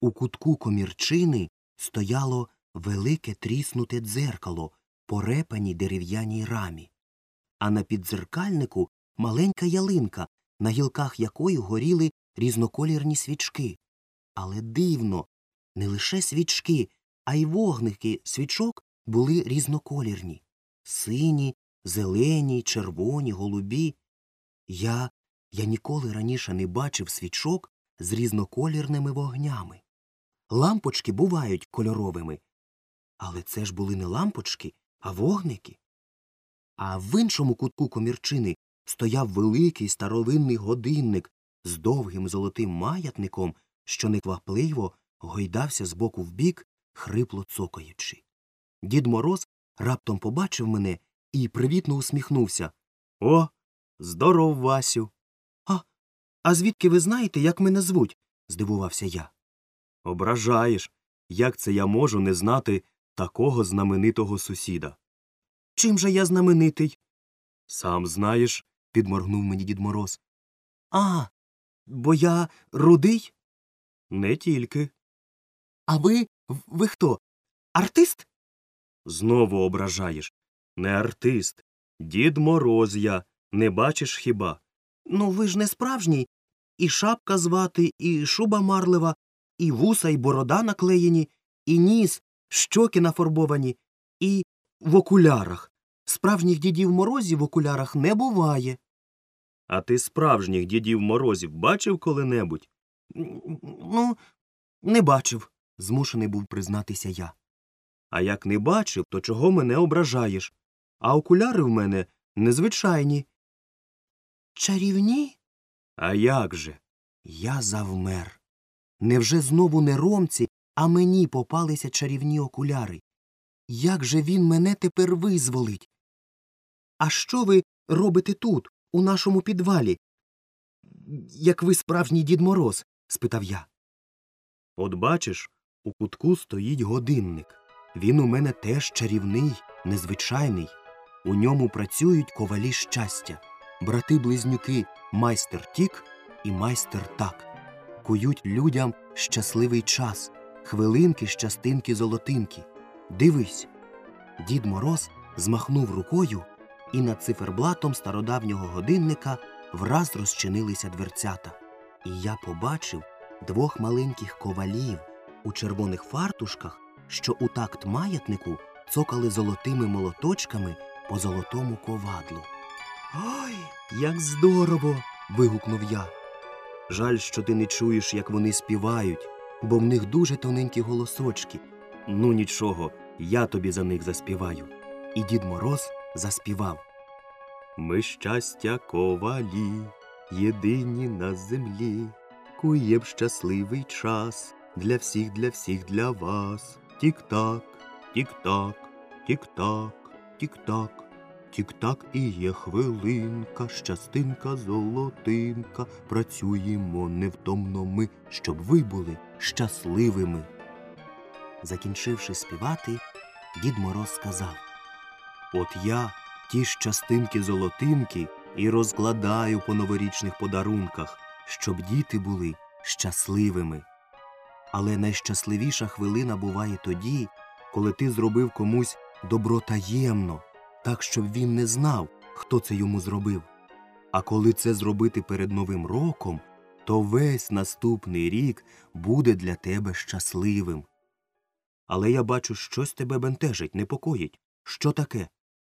У кутку комірчини стояло велике тріснуте дзеркало по репаній дерев'яній рамі, а на піддзеркальнику маленька ялинка, на гілках якої горіли різноколірні свічки. Але дивно, не лише свічки, а й вогники свічок були різноколірні сині, зелені, червоні, голубі. Я, я ніколи раніше не бачив свічок з різноколірними вогнями. Лампочки бувають кольоровими. Але це ж були не лампочки, а вогники. А в іншому кутку комірчини стояв великий старовинний годинник з довгим золотим маятником, що неквапливо гойдався з боку в бік, хрипло цокаючи. Дід Мороз раптом побачив мене і привітно усміхнувся. О, здоров, Васю. А, а звідки ви знаєте, як мене звуть? здивувався я. Ображаєш, як це я можу не знати такого знаменитого сусіда. Чим же я знаменитий? Сам знаєш, підморгнув мені дід Мороз. А, бо я рудий? Не тільки. А ви. ви хто? Артист? Знову ображаєш. Не артист. Дід Мороз я. Не бачиш хіба? Ну, ви ж не справжній. І шапка звати, і шуба марлева, і вуса, і борода наклеєні, і ніс, щоки нафарбовані, і в окулярах. Справжніх дідів морозів в окулярах не буває. А ти справжніх дідів морозів бачив коли-небудь? Ну, не бачив, змушений був признатися я. А як не бачив, то чого мене ображаєш? А окуляри в мене незвичайні. Чарівні? А як же? Я завмер. Невже знову не ромці, а мені попалися чарівні окуляри? Як же він мене тепер визволить? А що ви робите тут, у нашому підвалі? Як ви справжній дід Мороз? спитав я. От бачиш, у кутку стоїть годинник. Він у мене теж чарівний, незвичайний. У ньому працюють ковалі щастя, брати близнюки майстер тік і майстер так. Кують людям щасливий час, хвилинки, щастинки, золотинки. Дивись. Дід Мороз змахнув рукою, і над циферблатом стародавнього годинника враз розчинилися дверцята. І я побачив двох маленьких ковалів у червоних фартушках, що у такт маятнику цокали золотими молоточками по золотому ковадлу. Ой, як здорово. вигукнув я. Жаль, що ти не чуєш, як вони співають, бо в них дуже тоненькі голосочки. Ну нічого, я тобі за них заспіваю. І дід Мороз заспівав. Ми щастя ковалі, єдині на землі, куєм щасливий час для всіх, для всіх, для вас. Тік-так, тік-так, тік-так, тік-так. Тік-так і є хвилинка, щастинка, золотинка. Працюємо невтомно ми, щоб ви були щасливими. Закінчивши співати, дід Мороз сказав От я ті щастинки золотинки і розкладаю по новорічних подарунках, щоб діти були щасливими. Але найщасливіша хвилина буває тоді, коли ти зробив комусь добро таємно, так, щоб він не знав, хто це йому зробив. А коли це зробити перед Новим роком, то весь наступний рік буде для тебе щасливим. Але я бачу, щось тебе бентежить, непокоїть. Що таке?